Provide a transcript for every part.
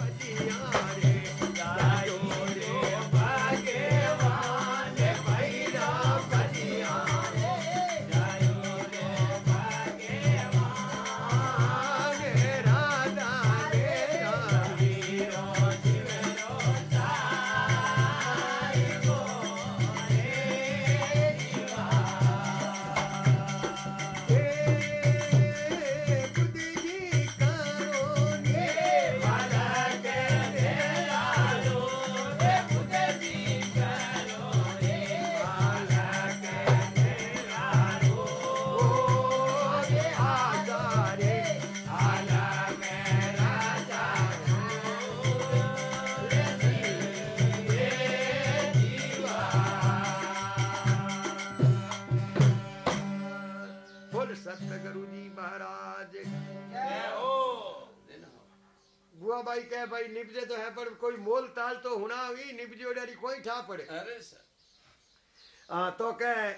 बोल हुई निपजे ओडारी कोई ठा पड़े अरे सर हाँ तो कह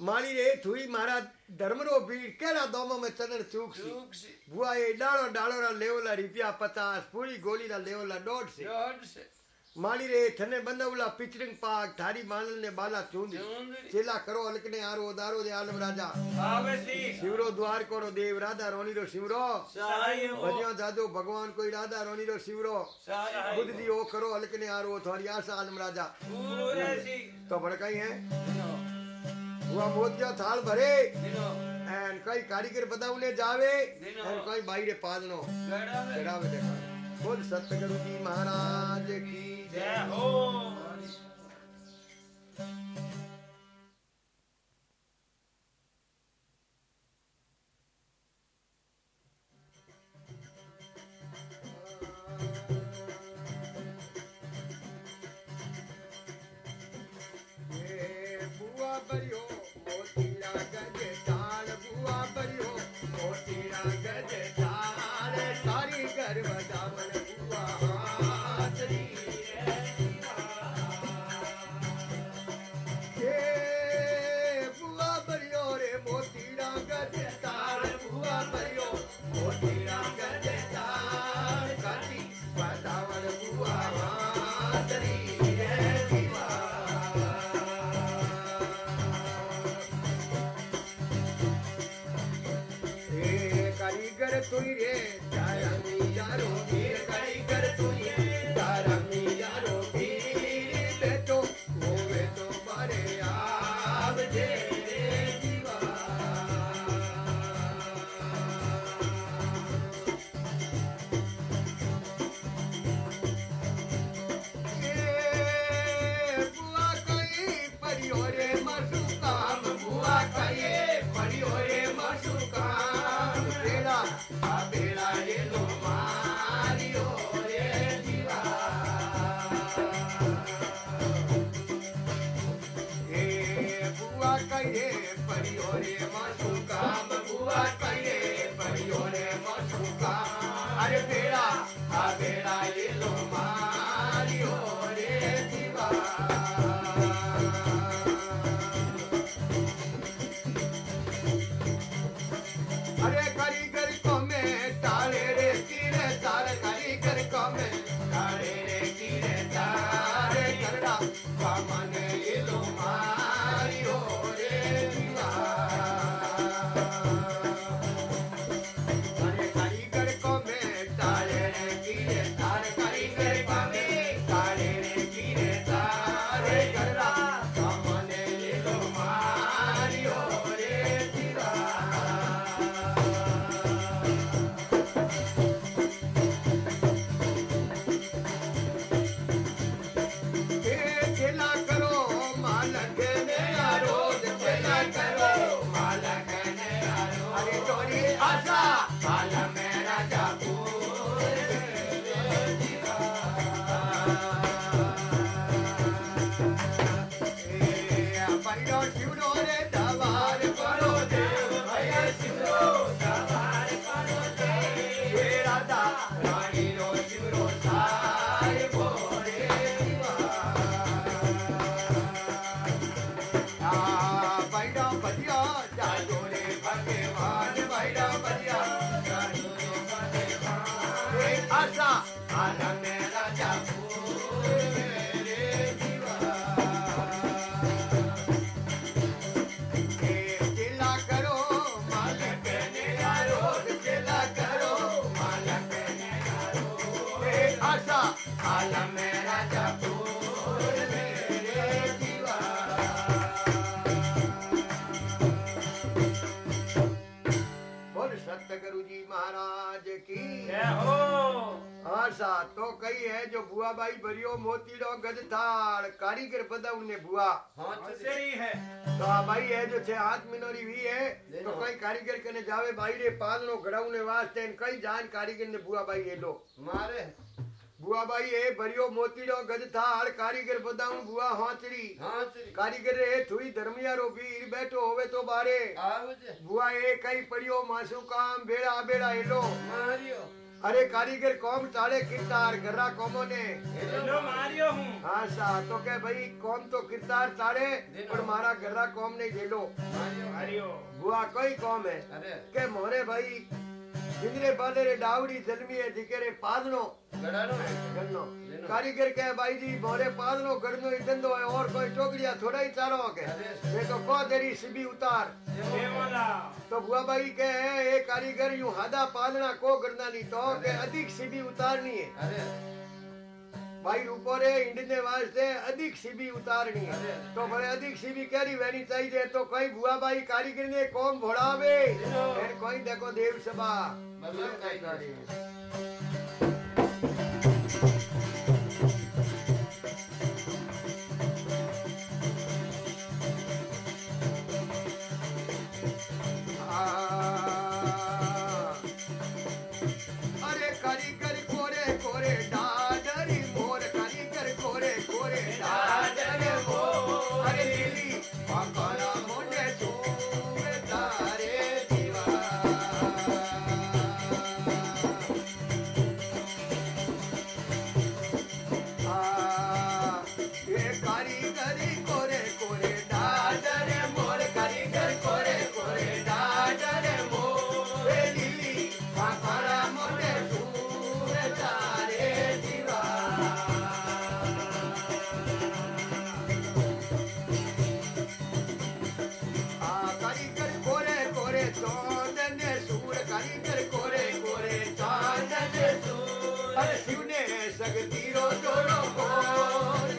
मानी रे थुई मारा धर्मरो भीड़ केड़ा दोमो में चरण चूक सी चूक सी बुआ ये डालो डालो रा लेवला रुपया पचास गोली रा रे थने बंदवला पिचरिंग पाक थारी मानल ने बाला चूंदी। चेला करो अलकने आरो दारो दे आलम राजा शिवरो द्वार कोरो देव राधा रोनी रो शिवरो भजियो जादो भगवान कोई राधा रोनी रो शिवरो खुद दी ओ करो अलकने आरो थारी आशा आलम राजा तो भड़काई है हुआ मोतिया थाल भरे एन कई कारीगर बदावने जावे। एन कई बाईरे पादनो गड़ा चढ़ावे देखा बोल सतगुरु जी महाराज की जय हो। महाराज की। जय हो। आशा तो कई है जो बुआ बाई भरियो मोतीड़ो गजथाड़ कारीगर बदाऊ ने बुआ। होशियारी है। तो आ भाई है जो छे हाथ मिनोरी हुई है तो कई कारीगर कने जावे भाई रे पालनो घड़ाउने वास्ते न कई जान कारीगर ने बुआ भाई हेलो। मारे। बुआ भाई है भरियो मोतीड़ो गजथाड़ कारीगर बदाऊ बुआ हांचड़ी। हाँ श्री कारीगर रे थुई धर्मियारो वीर बैठो होवे तो बारे। आवजे। बुआ ए कई अरे कारीगर कौम ताड़े किरदार गर्रा कौमो ने। मारियो हूँ। हाँ सा तो के भाई कौम तो किरदार ताड़े पर मारा गर्रा कौम ने झेलो मारियो बुआ कोई कौम है? अरे। के मोरे भाई जिंदरे बाले रे डावड़ी जलमी है दिकेरे पादनो। गड़ानो। गन्नो। लेनो। कारीगर के भाई जी मोरे पादनो गड़नो ही धंधो है और कोई टोकरिया थोड़ा ही चारो के। ये तो को तेरी सिबी उतार? तो बुआ भाई के है ये कारीगर यूँ हादा पालना को करना नहीं तो के अधिक सिबी उतारनी है। भाई ऊपरे इंडने वास्ते अधिक सीबी उतारनी है। तो भले अधिक सीबी कैरी वहनी चाहिए तो कोई बुआ भाई कारीगर ने कौन भोड़ावे। कोई देखो देव सभा। अरे शिवने सगतीरो जोड़ो कोर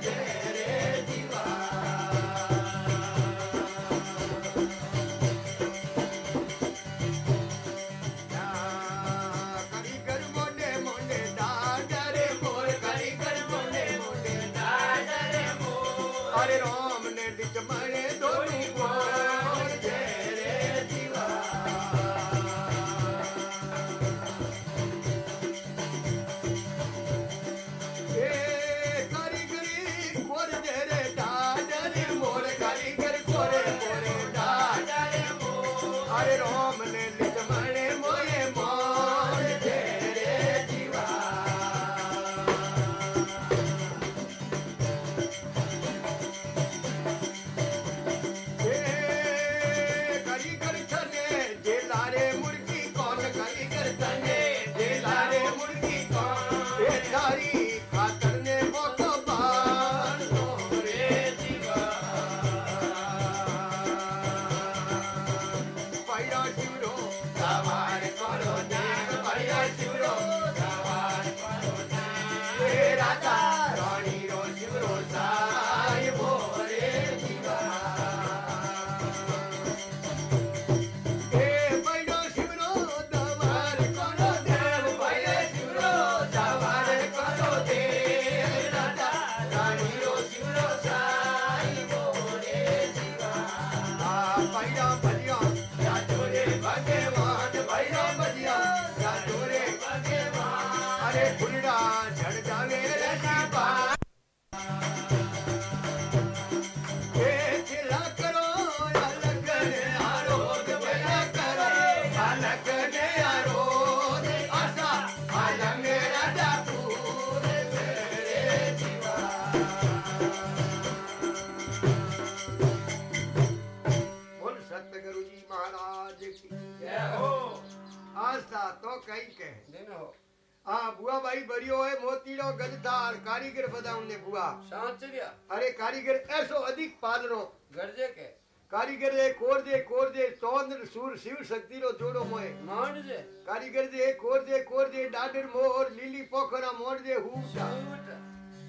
ગજથાર કારીગર બધાઉને બુઆ સાંચર્યા અરે કારીગર એસો અધિક પાલનો ગરજે કે કારીગર જે કોર જે કોર જે ચોંદ્ર સૂર શિવ શક્તિ નો જોડો મોય માંડ છે કારીગર જે કોર જે કોર જે દાદર મોર લીલી પોખરા મોર જે હુટા સૂટ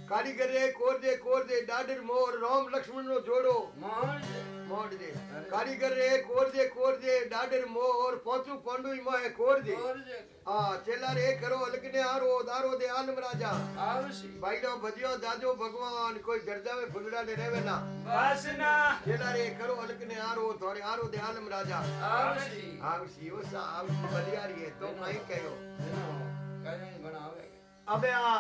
કારીગર જે કોર જે કોર જે દાદર મોર રામ લક્ષ્મણ નો જોડો માંડ છે મોડ જે કારીગર રે કોર જે કોર જે દાદર મોર પોચું પાંડુઈ મોય કોર જે ગરજે કે હા ચેલા રે કરો અલગને આરો દારો દે આલમ રાજા આવશી ભાઈડો ભજ્યો દાજો ભગવાન કોઈ ગરજાવે ફૂલડા ને રેવે ના વાસના ચેલા રે કરો અલગને આરો થોડે આરો દે આલમ રાજા આવશી આવશી ઓસા આવશી બલિયારી હે તો કઈ કયો એનો કઈ ભણાવે કે અબે આ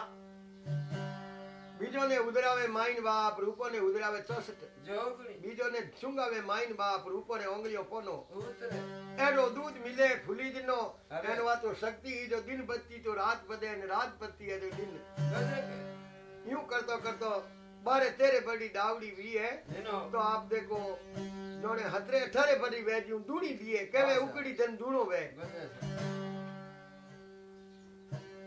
બીજો ને ઉધરાવે માઈન બાપ રૂપો ને ઉધરાવે ચોસઠ જોગણી બીજો ને છુંગાવે માઈન બાપ રૂપો ને ઓંગળીઓ પોનો ઉતરે એનો દૂધ મિલે ફૂલી નો હવે. એનો વાતો શક્તિ જો દિન બત્તી તો રાત બધે ને રાત બત્તી હે જો દિન ગરજે કે यूं करतो करतो बारे तेरे बड़ी डावड़ी भी है એનો तो आप देखो जोने हतरे अठारे बड़ी वेजियूं दूड़ी दिए केवे अच्छा। उकड़ी धन दूणो वे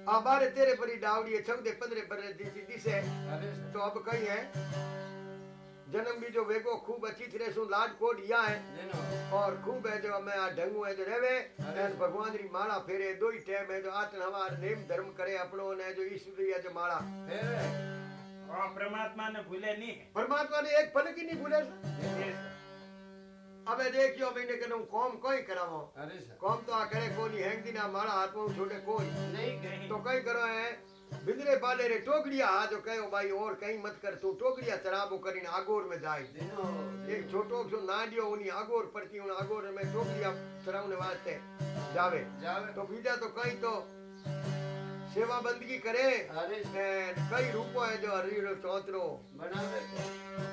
आबारे तेरे परी डावड़ी है छगदे पंद्रह पर से तो अब कहीं है जन्म भी जो वेगो खूब अच्छी थी सु लाड कोड या है और खूब है जो मैं आ ढंगू है जो रेवे भगवान री माला फेरे दो ही टाइम है जो आत्म हमार नेम धर्म करे अपनो ने जो ईश्वर या जो माला और परमात्मा ने भूले नहीं परमात्मा ने एक पल की नहीं भूले अबे देखियो मैंने અબે દેખ્યો મહિને કે હું કોમ કોઈ કરાવો કોમ कोनी हैंग दिना मारा हाथ में छोटे कोई। नहीं कहीं। तो कई करो है? बिंदरे पाले रे टोकड़िया आ जो कहो भाई और कहीं मत कर। तू टोकड़िया चराबो करिन आगोर में जाई एक छोटो जो नाडियो उनी आगोर पड़ती उन आगोर में टोकड़िया चराउने वास्ते जावे। जावे। तो बीजा तो कहीं तो सेवा बंदगी करे। अरे कई रूपो है जो हरी चौतरो। बनावे।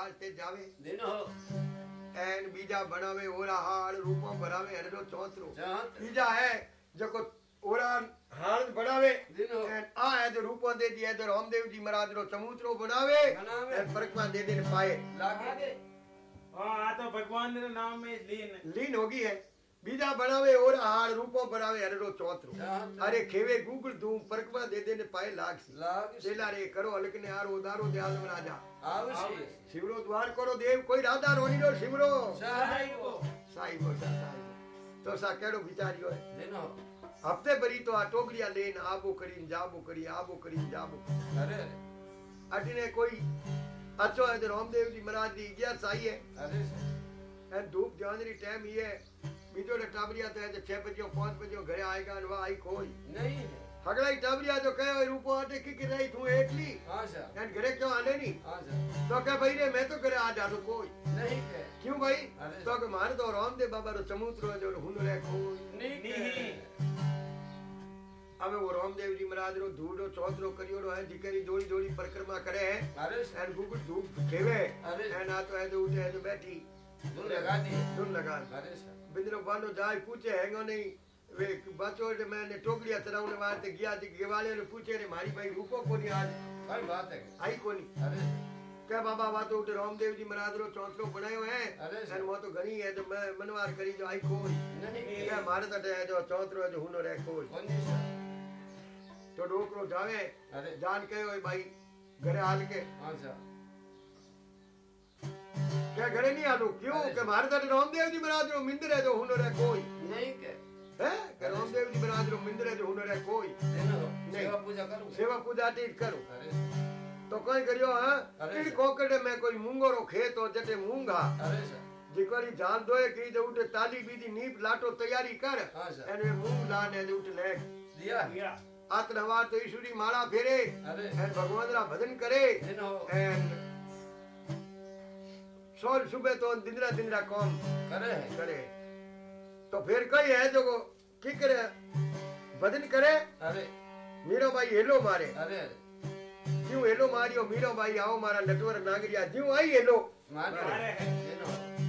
રાસ્તે જાવે દેનો એન બીજા ભણાવે ઓરા હાળ રૂપો ભરાવે હરનો ચોથરો બીજા હે જકો ઓરા હાળ ભણાવે એન આ હે જો રૂપો દે દી હે જો રામદેવજી મહારાજ નો ચમૂતરો બનાવે એન ફરકમાં દે દેને પાએ લાગે હા આ તો ભગવાન ના નામ મે લીન લીન હોગી હે બીજા બનાવે ઓર હાડ રૂપો બનાવે હરડો ચોતરો અરે ખેવે ગુગળ ધૂમ પરકવા દે દે ને પાય લાગ તેલા રે કરો અલક ને હારો ઉદારો દયાલ રાજા આવશે શિવરો દ્વાર કરો દેવ કોઈ રાધા રોની નો શિવરો સાહેબો સાહેબો તો સા કેડો વિચાર્યો હે લેનો હફતે ભરી તો આ ટોકરીયા લઈને આબો કરીને જાબો કરી આબો કરી જાબો અરે અટને કોઈ અચો હે રામદેવજી મહારાજ ની અગિયાર સાઈ હે અરે ધૂપ ધ્યાન રી ટાઈમ હી હે बीजो ने टाबरिया तो छह बजे पाँच बजे घरे आएगा और वह आई कोई नहीं है हगला ही टाबरिया जो कहे रूपो आटे की कि रही तू एकली एंड घरे क्यों आने नहीं तो क्या भाई ने मैं तो घरे आ जा रू कोई नहीं है क्यों भाई तो अगर मार दो राम दे बाबा रो चमूत्र जो हुनरे कोई नहीं, नहीं। अबे वो रामदेव जी महाराज रो धूड़ो चौधरो करियो रो है दिकरी जोड़ी जोड़ी परिक्रमा करे है एंड गुगुट धूप देवे एंड आ तो है तो उठे है तो बैठी धुन लगा दी धुन लगा अरे सर बिंदरो बालो जाए पूछे हैंगो नहीं। वे बच्चों जे मैंने टोकड़िया चराउने वास्ते गया जी गिवाले ने पूछे ने मारी भाई रूपो कोनी आज? हर बात है। आई कोनी? अरे। क्या बाबा बात उठ रामदेव जी महाराज रो बनाए हुए हैं? अरे। सर वो तो घनी है तो मैं मनवार करी जो आई कोनी। नहीं क्या मारे तो तटे है जो चौंतरो जो हुनो रे कोनी। तो डोकरो जावे अरे। जान कहो भाई घरे हाल के। हाँ सर। કે ઘરે નહીં હાલું ક્યું કે મારે તો રામદેવજી મહારાજ નો મિંદર હે જો હુનો રે કોઈ નહીં કે હે કે રામદેવજી મહારાજ નો મિંદર હે જો હુનો રે કોઈ દિનો સેવા પૂજા કરું સેવા પૂજા ટીટ કરું અરે તો કઈ કર્યો હા અરે. તીડ કોકડે મેં કોઈ મૂંગોરો ખેતો જટે મૂંગા અરે સર જીકરી જાન દોય કી જો ઉઠે તાલી બીજી નીપ લાટો તૈયારી કર હા સર એને મૂંગ લાને જ ઉઠ લે દિયા ગયા. આતન હવાર તો ઈશ્વરી માળા ફેરે અરે એન ભગવાન રા ભજન કરે દિનો એન सोल सुबह तो दिंदरा दिंदरा काम करे है करे तो फिर कई है जो की करे? बदन करे? अरे। मीरो भाई हेलो मारे। अरे। क्यों हेलो मारियो? मीरो भाई आओ मारा नटवर नागरिया क्यों आई हेलो। मारे, मारे।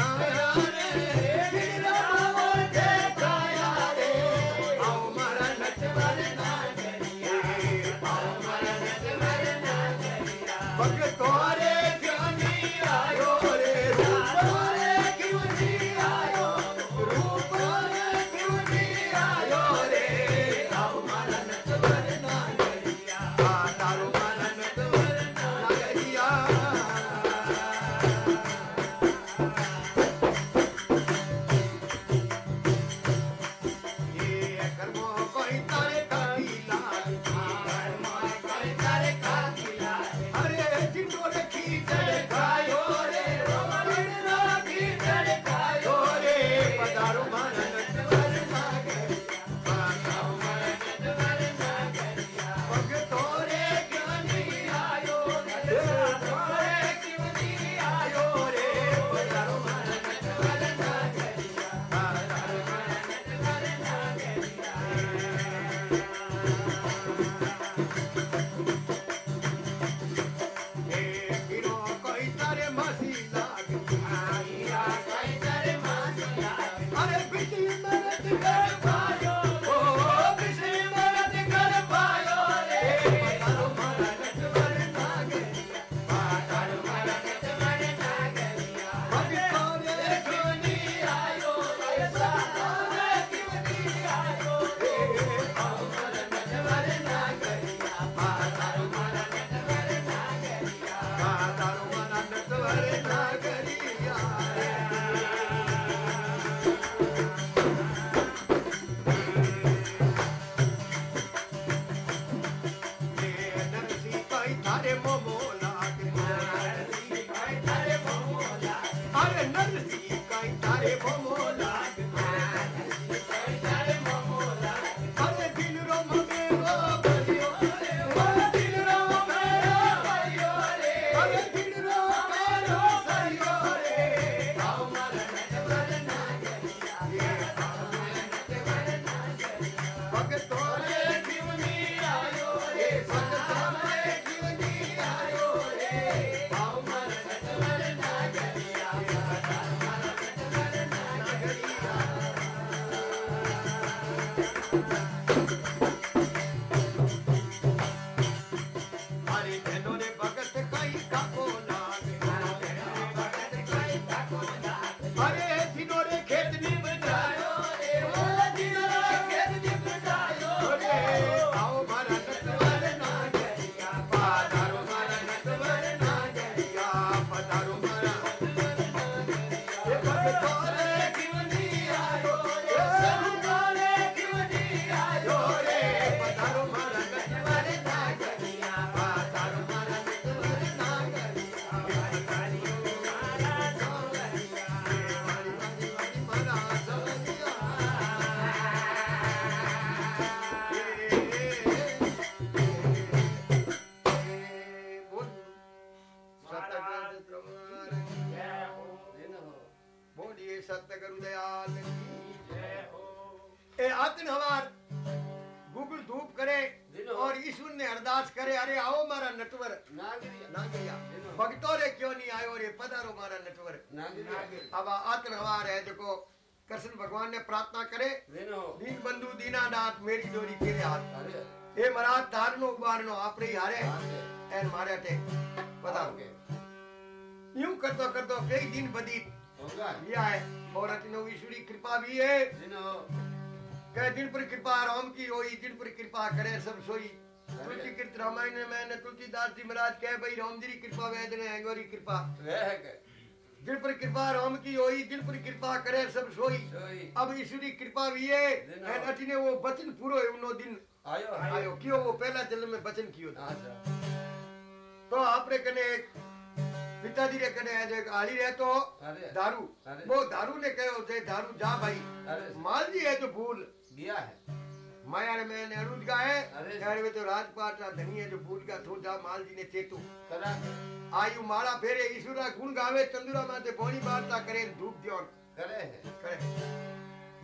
Ram Ram क्यों नहीं आयो रे पधारो मारा नटवर अब आतन हवार है देखो कृष्ण भगवान ने प्रार्थना करे। दीन बंधु दीनानाथ मेरी डोरी केरे हाथ। हे महाराज धारनो उबारनो आपरे हारे। एन मारे टे पधारो। के यूँ करतो करतो कई दिन बदीत लिया है और अतिनो ईश्वरी कृपा भी है। दिनो कहे जिन पर कृपा राम की होई जिन पर कृपा करे सब सोई। तुलसी कृत रामायण मैंने तुलसीदास जी महाराज कहे भाई राम जी की कृपा वेद ने अंगोरी कृपा। जिन पर कृपा राम की होई जिन पर कृपा करे सब सोई। अब ईश्वरी कृपा भी है दिन एन वो वचन पूरो है उनो दिन आयो आयो। क्यों? वो पहला जन्म में वचन कियो था। अच्छा। तो आपरे कने एक पिताजी रे कने है जो एक आली रहे तो दारू। वो दारू ने कहो जे दारू जा भाई। माल जी है जो भूल। दिया है। माया ने मैंने अनुज का है। अरे। यार वे तो राजपाट रा धनी है जो भूल का थो जा माल जी ने चेतु करा। आयु माला फेरे ईश्वरा गुण गावे चंदुरा माते बोनी बारता करे धूप द्योन करे। करे।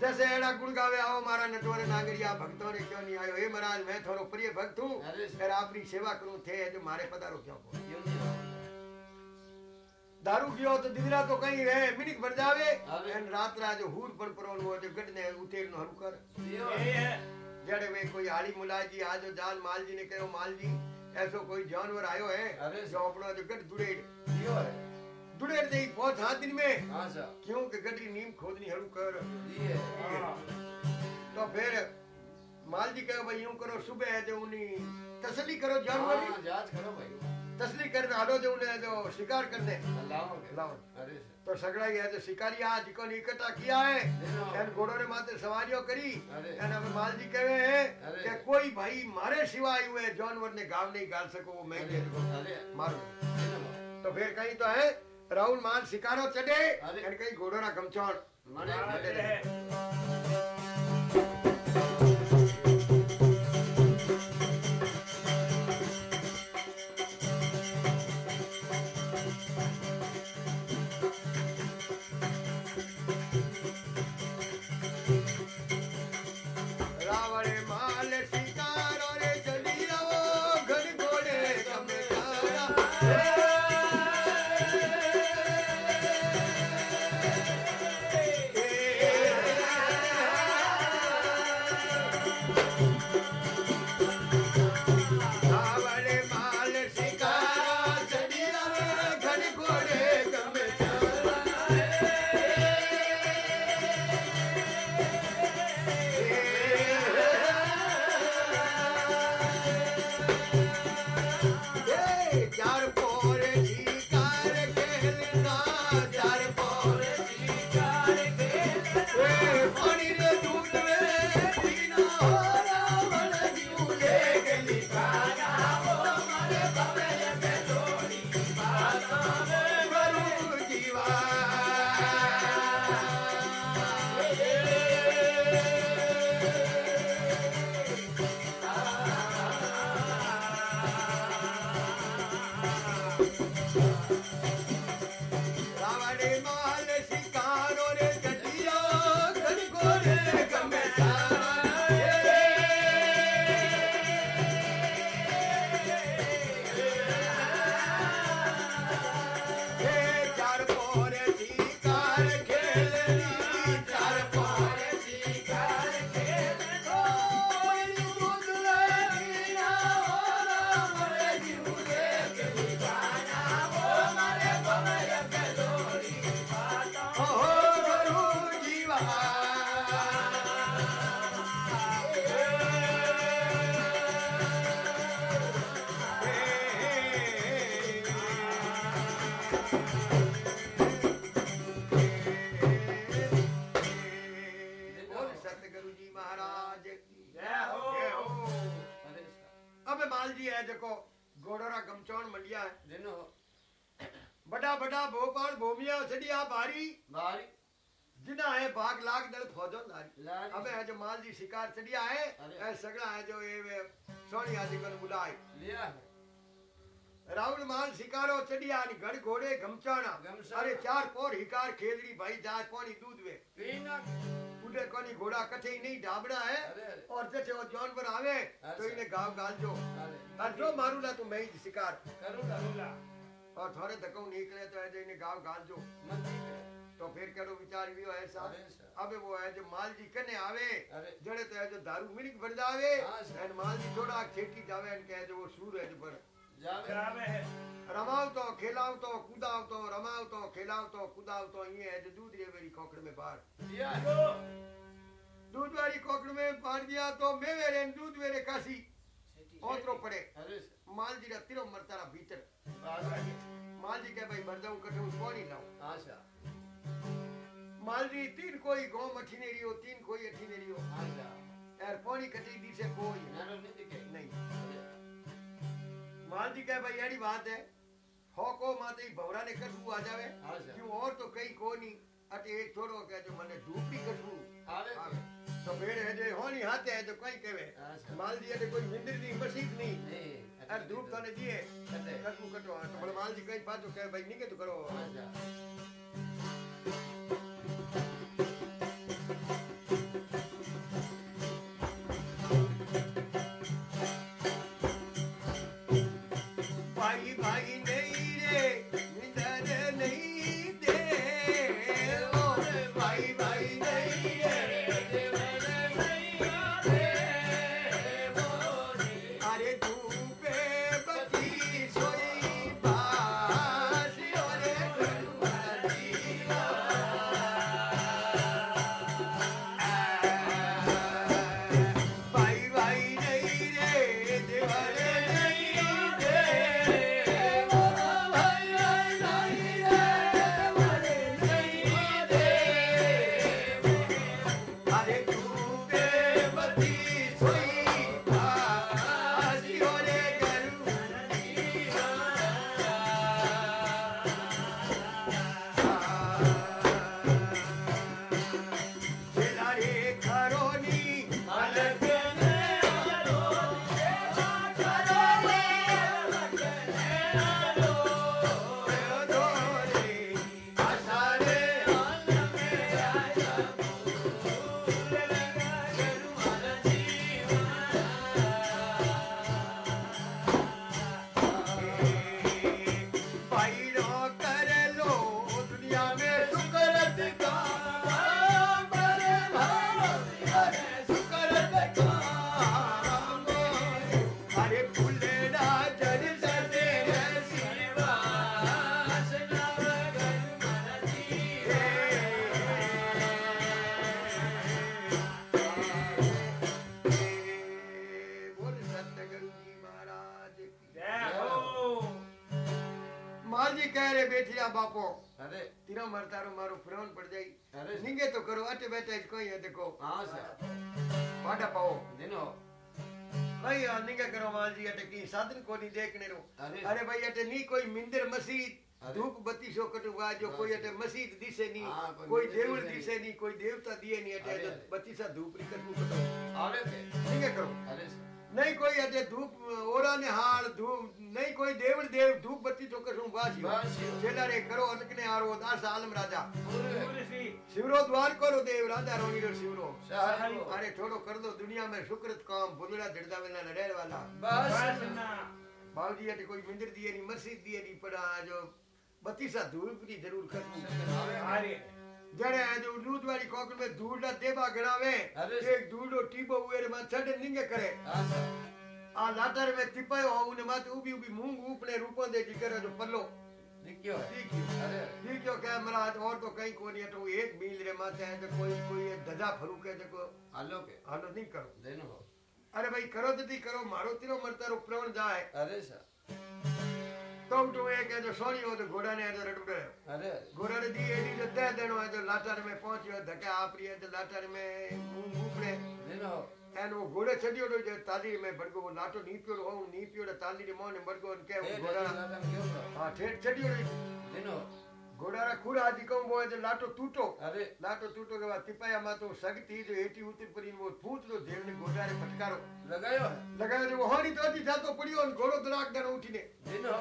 जैसे एड़ा गुण गावे आओ मारा नटवर नागरिया भक्तों ने क्यों नहीं आयो? हे महाराज मैं थोरो प्रिय भक्त हूँ। फिर आपकी सेवा करूँ थे जो मारे पधारो क्यों आओ? दारू पियो तो दिदरा तो कहीं है मिनिक भर जावे। एन रात रा जो हूर पण परोन वो जो गड ने उतेर नो हरू कर। दियो ये है जड़े वे कोई हाड़ी मुलाय जी आज जान माल जी ने कहो माल जी ऐसो कोई जानवर आयो है अरे। जो अपना जो गट दुड़ेड़। दियो है। दुड़ेड़ दे बहुत हाथ दिन में। अच्छा क्यों के गडी नीम खोदनी हरू कर? हाँ। तो फिर माल जी कहो भाई यूँ करो सुबह है जो उन्हीं तसली करो जानवर हाँ, जाँच करो भाई। तसली करने आडो जो शिकार के लाओ। अरे तो सगड़ा है जो शिकारी आज जिको ने इकट्ठा किया है। एन घोड़ों ने माथे सवारियों करी। एन हमें माल जी कहे हैं। कि कोई भाई मारे सिवाय हुए जानवर ने गाँव नहीं गाल सको वो मैं अरे मारो। तो फिर कहीं तो है राहुल मान शिकारो चढ़े। एन कहीं घोड़ों ना गमचौन सड़िया भारी बारी जिना है भाग लाख दल फौजो लारी लारी। अबे है जो माल जी शिकार चढ़िया है ऐ सगड़ा है जो ये सोनिया जी को बुलाए लिया है राहुल माल शिकारो चढ़िया नि गढ़ घोड़े गमचाना। अरे चार पोर हिकार खेलड़ी भाई जाए पानी दूध वे उठ कोनी घोड़ा कठे नहीं ढाबड़ा है और जैसे वो जानवर आवे तो। इन्हें गाँव गाल जो और जो मारू ना तू मैं ही शिकार करूला और थोड़े धक्को निकले तो है जो इन्हें गाँव गाल जो तो फिर करो विचार भी है सर। अबे वो है जो माल जी कने आवे जड़े तो है जो दारू मिलिक बन जावे हाँ, एंड माल जी थोड़ा खेती जावे एंड कहे जो वो सूर है जो पर। जावे। है। रमाओ तो खेलाओ तो कूदाओ तो रमाओ तो खेलाओ तो कूदाओ तो ये है जो दूध रे मेरी कोकड़ में बाहर दिया। दूध। वाली कोकड़ में पार दिया तो मैं वेरे दूध मर जाऊँ कठू कौन ही। लाऊं आशा माल जी तीन कोई गौ मठी ने रियो तीन कोई अठी ने रियो। आशा यार पानी कटी दी से कोई। नानो नहीं दिखे। नहीं। माल जी कहे भाई अड़ी बात है हो को माते ही भवरा ने कटू आ जावे। क्यों और तो कई को नहीं अटे एक छोड़ो कहे तो भेड़ है जे होनी हाथे है तो कोई कहे माल दिया अटे कोई मिंदर नहीं मसीद नहीं अर धूप तो ने दिए कटे कटू तो माल जी कहीं तो कहे भाई नहीं के तो करो दिनो। भाई आने का करो माल जी अटे की साधन को नहीं देखने रो अरे भाई अटे नहीं कोई मंदिर मस्जिद अरे। धूप बत्ती सो कटुगा जो कोई अटे मस्जिद दिसे नहीं हाँ, कोई कोई मंदिर देवल दिसे दिसे नहीं कोई देवता दिए नहीं अटे अरे, जो अरे। बत्ती सा धूप री कटू कटो आवे के निंगे करो अरे नहीं कोई अटे धूप ओरा ने हाल धूप नहीं कोई देवल देव धूप बत्ती तो करूँ बाजी बाजी। चेला रे करो अनकने आरो दास आलम राजा पूरे तुलसी शिवरो द्वार करो देव राजा रोनी रो शिवरो शाही अरे थोड़ो कर दो दुनिया में सुकृत काम बुलड़ा जो बत्ती सा धूप की ज़रूर करनी आरे जड़े है जो दूध वाली कोकड़ में धूल ना देबा गणावे अरे। एक धूलो टीबो हुए रे माँ छड़ निंगे करे। आ लाटर में तिपायो हो उन माते उबी उबी मूंग उपने रूपों दे जी करे जो पल्लो। दिक्यो ठीक है अरे। ठीक जो कह महाराज और तो कहीं कोनी है तो एक मील रे माते है तो कोई कोई धजा फरू के देखो। आलो के। हालो नहीं करो। देनो। अरे भाई करो दीदी करो मारो तिरो मरता रो प्रवण जाए। अरे सर। तो उठो एक है जो सोनी हो तो घोड़ा ने है रट रटुड़े अरे। घोड़ा ने दी एडी जो तय देनो है तो लाटर में पहुंचियो धक्का आपरी है तो लाटर में मुँह मुफड़े देनो एन वो घोड़े छडियो तो जो ताली में बड़गो वो लाटो नी पियो हो नी पियो तो ताली रे मोने बड़गो के घोड़ा। हाँ ठेठ छडियो देनो ઘોડાના ખુર આજી કમ હોય તો લાટો તૂટો અરે લાટો તૂટો કેવા કે તિપાયામાં તો સગતી જો એટી ઉતર પડી વો ફૂટલો ધેરને ઘોડાને ફટકારો લગાયો લગાયો જો હોડી તો હતી જાતો પડ્યો અને ઘોડો દરાક દણ ઉઠીને જેનો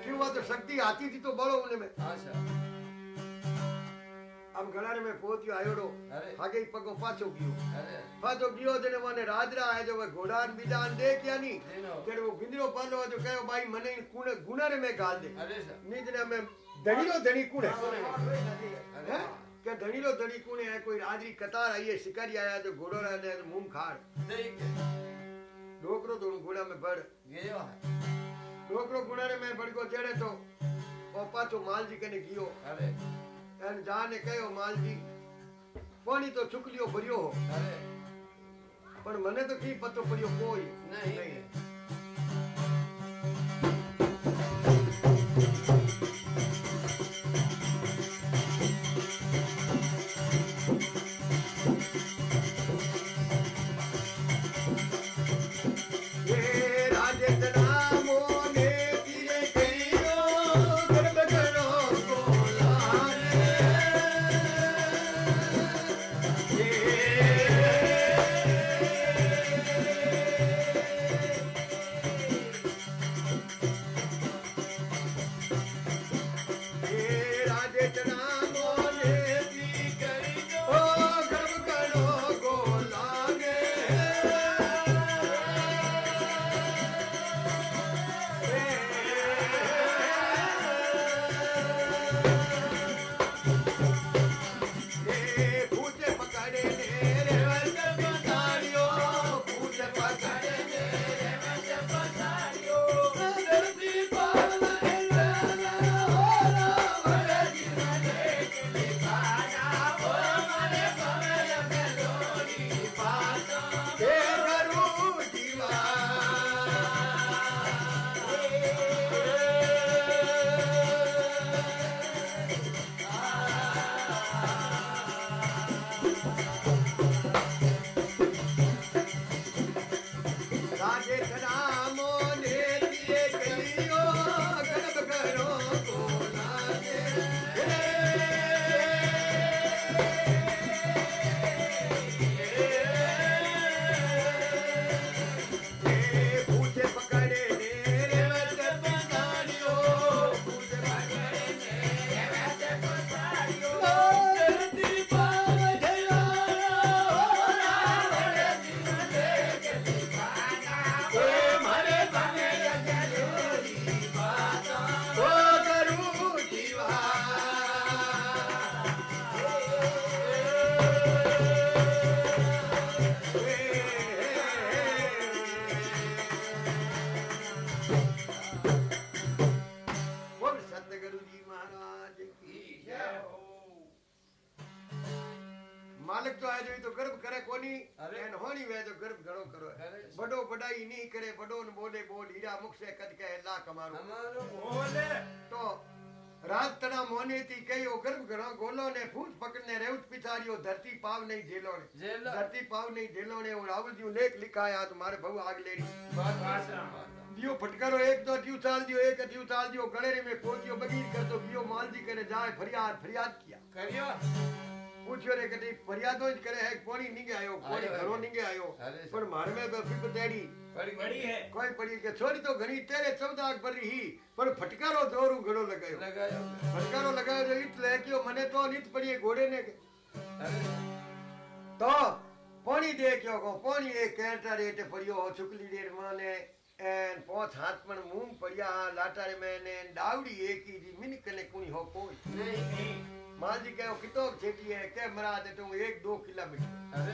કેવા તો શક્તિ હાથી થી તો બળો મને મે આશા આમ ઘણાને મેં પહોંચ્યો આયોડો હાગે પગો પાછો ગયો પાછો ગયો જેને મને રાજરા આયો જો ઘોડા ને બીજા દે ક્યાં ની જેનો તેડવો ગુંદરો પાનો જો કયો ભાઈ મને ગુનારે મેં ગાલ દે અરે સર નીજ ને મેં ધણીલો ધણી કુણે કે ધણીલો ધણી કુણે કોઈ આજરી કતાર આઈએ શિકારી આયા તો ઘોડો ને મૂમ ખાડ ડોકરો તો ઘોડા મે ભડ ડોકરો ઘોડા રે મે ભડકો ચડે તો ઓ પાછો માલજી કને ગયો અરે એને જાને કયો માલજી પાણી તો છુકલીઓ ભર્યો અરે પણ મને તો કી પતો પડ્યો કોઈ નહીં માલિક તો આજે તો ગર્ભ કરે કોની અરે. એન હોણી વે તો ગર્ભ ઘણો કરો કરે. બડો બડાઈ નહીં કરે બડો ને બોલે બોલ હીરા મુખ સે કદ કે લાખ અમારો અમારો બોલે તો રાત તણા મોને થી કયો ગર્ભ ઘણો ગોલો ને ફૂટ પકડને રેવત પિછાડ્યો ધરતી પાવ નહીં જેલો ને જેલો. ધરતી પાવ નહીં જેલો ને और रावल जी लेख लिखा है आज मारे बहु आग लेरी વાત આશ્રમ. दियो फटकारो एक तो ट्यू चाल दियो एक ट्यू चाल दियो गणेरे में पहुंचियो बगीर कर दो गियो मालजी करे जाए फरियाद फरियाद किया કર્યો પૂછ્યો રે કદી ફરિયાદો જ કરે હે કોની નીગે આયો કોની આયો, ઘરો આયો. નીગે આયો અરે પણ મારે મેં તો ફીક તેડી પડી બડી હે કોઈ પડી કે છોરી તો ઘણી તેરે ચૌદાક ભરી હી પણ ફટકારો દોરું ઘણો લગાયો લગાયો ફટકારો લગાયો તો ઈટ લે કયો મને તો નીત પડી એ ઘોડે ને કે અરે તો પાણી દે કયો કો પાણી એ કેટા રેટે પડ્યો છુકલી ડેર માને એન પોચ હાથ પણ મૂંગ પડ્યા લાટારે મેં ને ડાવડી એકી જી મિનિક ને કુણી હો કોઈ નહીં माँ जी कयो कितो छेटी है? के मरा दे तो एक दो किलोमीटर? अरे।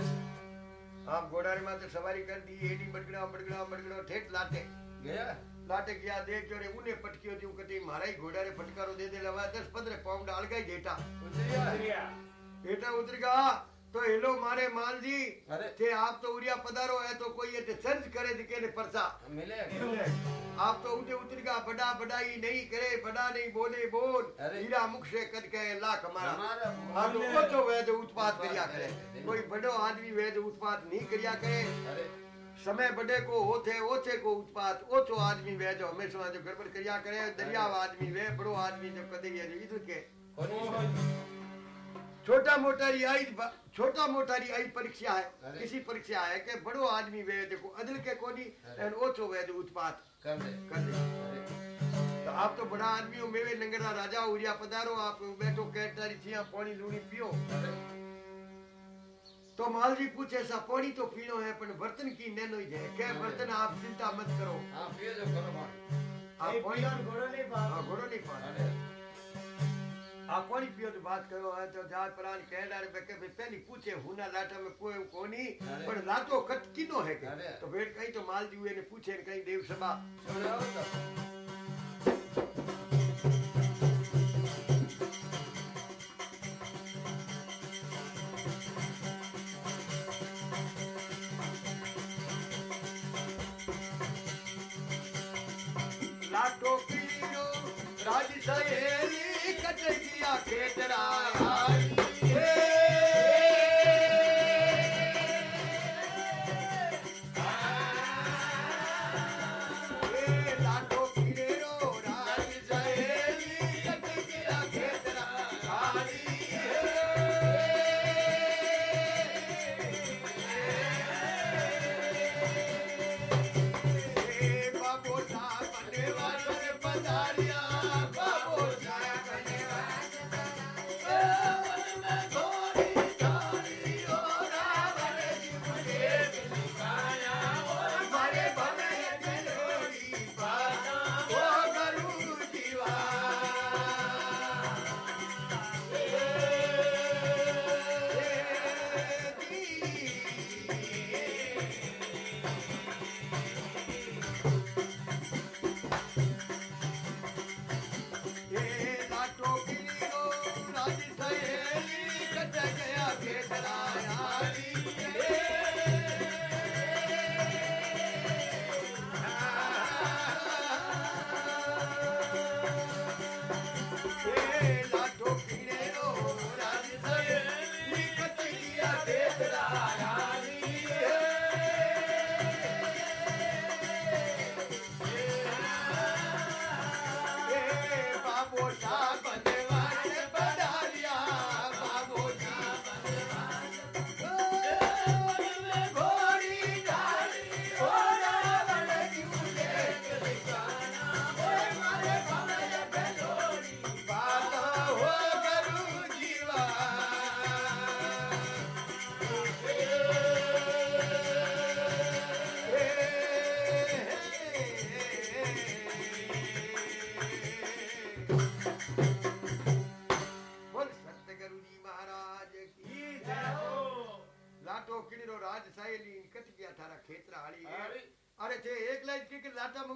आप घोड़ारे में तो सवारी कर दी एडी बड़गड़ा बड़गड़ा बड़गड़ा ठेठ लाते गया? लाटे गया दे जो रे उन्हें पटकियो दी कती मारा ही घोड़ारे फटकारो दे दे लवा 10 15 पाउंड अलग ही डेटा उतरिया। डेटा उतर गया तो हेलो मारे माल जी अरे थे आप तो उरिया पधारो है तो कोई ये सर्च करे दिखे ने परसा મિલે आप तो उठे उतर गया बड़ा बड़ाई नहीं करे बड़ा नहीं बोले बोल अरे। हीरा मुख से कद के लाख हमारा हमारा हाँ तो बोले। वो तो वैद उत्पात उत्पात करिया करे। करे कोई बड़ो आदमी वैद उत्पात नहीं करिया करे અરે समय बड़े को होते ओछे को उत्पात ओछो आदमी वे जो हमेशा जो गड़बड़ करिया करे दरियाव आदमी वे बड़ो आदमी जो कदे ये जो इधर के કોની छोटा मोटा रियायत छोटा मोटा रियायत परीक्षा है किसी परीक्षा है कि बड़ो आदमी वे देखो अदल के कोनी एंड ओछो वे जो उत्पात कर दे। कर दे। तो आप तो बड़ा आदमी हो मेवे लंगड़ा राजा हो या पधारो आप बैठो कैटरी थिया पानी लूनी पियो। तो माल जी पूछे ऐसा पानी तो पीनो है पर बर्तन की नैनो ही है। क्या बर्तन आप चिंता मत करो। आप पियो जो करो आप पानी घोड़ा नहीं पा हाँ, घोड़ा नहीं पा आप पानी पियो तो बात करो है तो जात प्राण कह डाले पे के भाई पहली पूछे हुना लाटा में कोई कोनी। पर लाटो कट किनो है के। तो बेट कहीं तो माल जी हुए ने पूछे त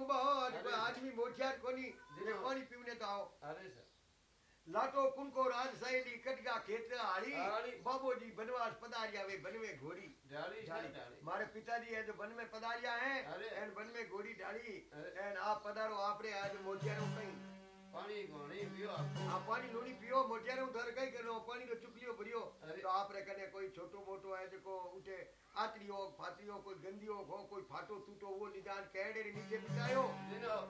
કે કે લાટા મુંબા હો અને કોઈ આદમી મોઠિયાર કોની જેને પાણી પીવને તો આવો અરે સર લાટો કુનકો રાજ સાહેલી કટ ગયા ખેતરા હાળી હાળી. બાબોજી બનવાસ પધાર્યા વે બનવે ઘોડી डाली डाली डाली मारे पिताजी है जो वन में पधारिया है अरे। एन वन में घोड़ी डाली अरे। एन आप पधारो आपरे आज मोतियारो कहीं पानी गोणी पियो आप આ પાણી લૂણી પીઓ મોટિયારો ધર કઈ કરો પાણી નો ચુકલીઓ ભર્યો અરે. તો આપરે કને કોઈ છોટો મોટો હે જેકો ઉઠે आतरी हो फातरी हो कोई गंदी हो हो कोई फाटो टूटो वो निदान कैडे रे नीचे बितायो जिनो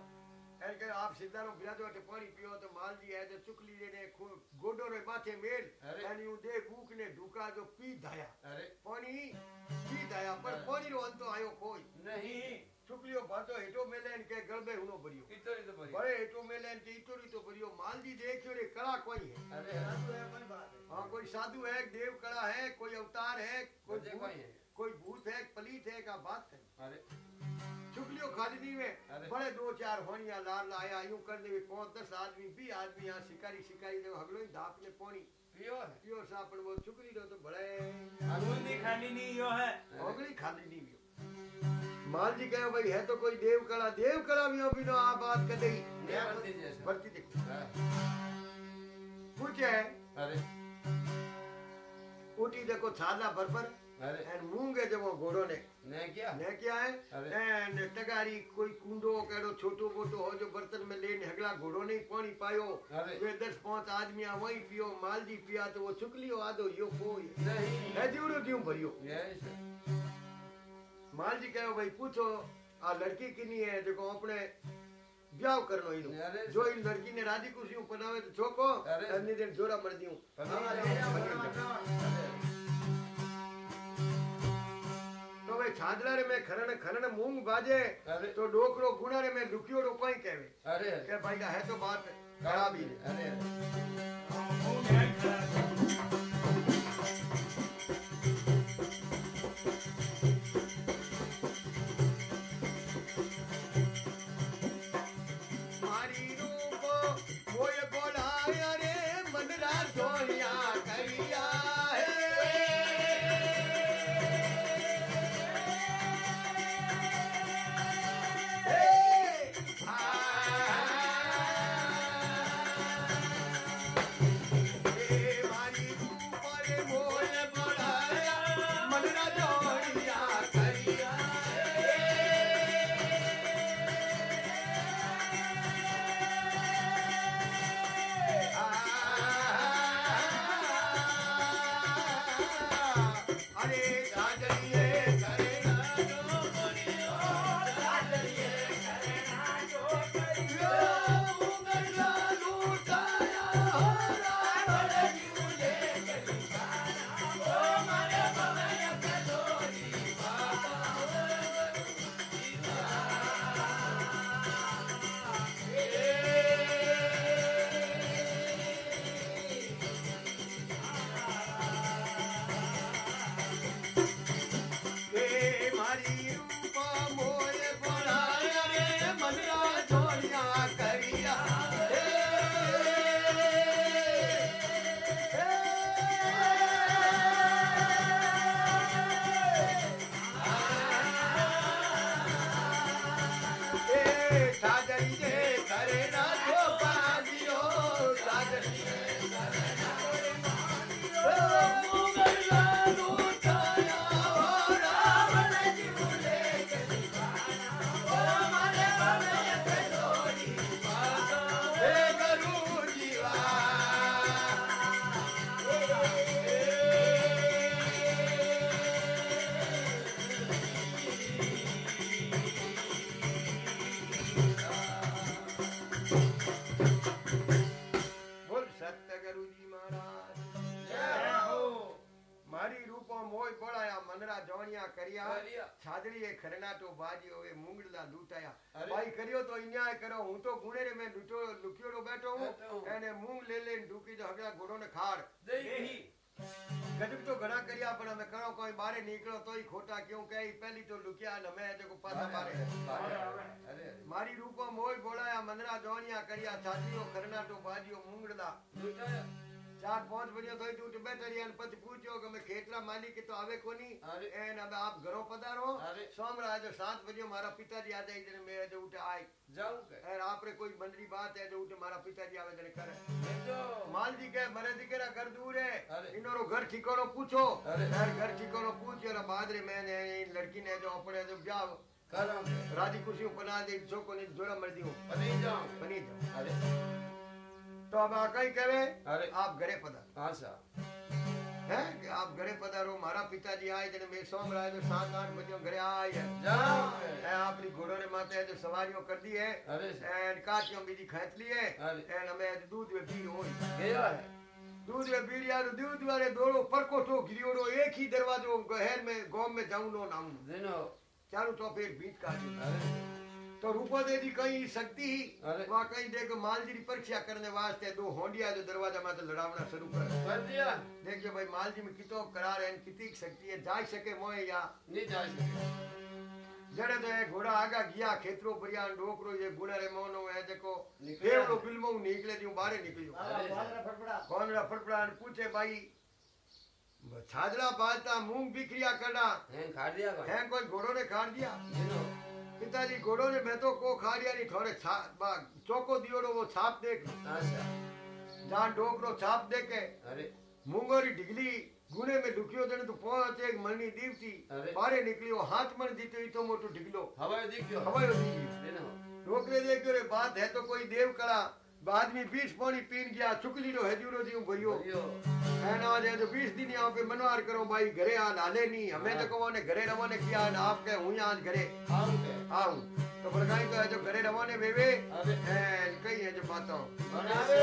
एर के आप सीधा सिद्धारो बिरादो तो के पानी पियो तो माल जी है तो चुकली दे ने गोडो रे माथे मेल यानी उ दे भूख ने ढूका जो पी धाया। अरे। पानी पी धाया पर पानी रो अंत तो आयो कोई। नहीं। चुकलियो भातो हेटो मेले ने के गड़बे हुनो भरियो। इतरी तो भरियो। अरे हेटो मेले ने के इतरी तो भरियो। माल जी देखियो रे कला कोई है। अरे साधु है कोई बात है हाँ कोई साधु है देव कला है कोई अवतार है कोई कोई है। कोई भूत है पलीत है का बात है। अरे। चुगलियों खाली में बड़े दो चार होनिया लाल लाया यूँ कर दे पाँच दस आदमी भी आदमी यहाँ शिकारी शिकारी दे हगलो ही धाप ने पानी पियो है। पियो सा पण वो चुगली रो तो बड़े। बूंदी खाली नहीं यो है। होगली खाली नहीं पियो माल जी कहो भाई है तो कोई देव कड़ा देव कड़ा भी हो बिनो आ बात कर दई जैसे। बढ़ती देखो। हाँ, पूछे अरे। उठी देखो छाला बरबर अरे घोड़ो ने ने क्या? ने क्या है। अरे। एंड टगारी कोई कुंडो कड़ो छोटो मोटो हो जो बर्तन में लेने हगला घोड़ो नहीं पानी पायो। वे दस पाँच आदमी आ वही पियो माल जी पिया तो वो चुकलियो आदो यो कोई नहीं। है जीवड़ो क्यों भरियो? यस माल जी कहो भाई पूछो आ लड़की किनी है? जो अपने ब्याह करनो इनो जो इन लड़की ने राज़ी खुशी पनावे तो छोको। अन्य दिन जोरा मर दियो। તો ભાઈ છાજલા મે ખરણ ખરણ મૂંગ બાજે તો ડોકરો ગુણા રે મે લુક્યો રો કોઈ કહેવે અરે કે ભાઈ હે તો બાત ખરાબી અરે અરે ખરનાટો બાજીઓ એ મુંગળલા લૂંટાયા અરે. ભાઈ કર્યો તો અન્યાય કર્યો હું તો ગુણે રે મેં લૂંટો લુક્યોડો બેઠો બેઠો હું હું. એને મૂંગ લે લે ઢૂકી તો હગડા ઘોડોને ખાડ દેહી ગજબ તો ઘણા કર્યા પણ અમે કરો કોઈ બારે નીકળો તોય ખોટા ક્યું કે ઈ પહેલી તો લુક્યા ને અમે જો પાછા બારે અરે મારી રૂપો મોય બોલાયા મનરા જોણિયા કર્યા છાદડીઓ ખરનાટો બાજીઓ મુંગળલા લૂંટાયા ચાર પાંચ વડિયો થઈ તું બેઠા રહ્યા અને પછી પૂછ્યો કે અમે ખેતરા માલિક તો આવે કોની એને હવે આપ ઘરો પધારો સોમરા આજે સાત વડિયો મારા પિતાજી આજે આવી મેં આજે ઉઠે આય જાઉં કે આપણે કોઈ બંદરી બાત હે જો ઉઠે મારા પિતાજી આવે જને કરે માલજી કે મરે દીકરા ઘર દૂર હે ઇનોરો ઘર ઠિકાણો પૂછો ઘર ઠિકાણો પૂછ્યો અને બાદરે મેં લડકીને જો આપણે જો જાવ રાજી ખુશી બના દે જો કોને જોડા મરજી હું બની જાઉં બની જાઉં बनी जाओ અરે तो अब आ कहीं कहे अरे। आप घरे पधार આશા है कि आप घरे पधारो मारा पिताजी आए जने मैं सोमरा जो सात आठ बजे घरे आए है જાઉં ए, કે આપણી ઘોડોને માથે આજે સવારીઓ કરી દી હે અરે એન કાચીઓ બીજી ખેંચલી હે અરે. એન અમે આજે દૂધ વે પી હોય ગયો હે दूध वे बीड़िया दूध वाले दोड़ो परकोटो गिरियोड़ो एक ही दरवाजो गहर में गांव में जाऊं नो नाम દિનો चारों तो फिर बीच का અરે तो रूपो देदी कई शक्ति ही वहाँ कई देख मालजी की परीक्षा करने वास्ते दो होंडिया जो दरवाज़ा में तो लड़ावना शुरू कर। दिया देखियो भाई मालजी में कितो करार है कितनी शक्ति है जा सके मोए या नहीं जा सके जड़े तो है घोड़ा आगा गया खेतरो परियान डोकरो ये घोड़ा रे मोनो है देखो देवड़ो फिल्मो निकले दियो बारे निकलियो। रे फड़फड़ा। पूछे भाई छाजड़ा बाजता मूंग बिक्रिया करना हैं खा दिया हैं कोई घोड़ो ने खा दिया? पिताजी घोड़ो ने मैं तो को खा दिया नहीं थोड़े छा- बा- चौको दियोड़ो वो छाप देख આશા जहाँ डोकरो छाप देखे અરે मूंगोरी ढिगली गुने में दुखियो जने तो पहुंच एक मनी दीवती अरे। बारे निकलियो हाथ मन जीतो तो मोटो ढिगलो હવે દીખ્યો हवायो दी દિનો डोकरे देखियो रे बात है तो कोई देव कड़ा बाद में बीस पौड़ी पीन गया चुकली रो हजूरो जी भरियो। है ना जे तो बीस दिन आओ पे मनवार करो भाई घरे आ नाले नहीं हमें तो हाँ। कहो ने घरे रवाने किया ना आप के हूँ आज घरे। आऊँ आऊँ। तो बड़काई तो है जो घरे रवाने बेबे अरे। कई है जो बात। बनावे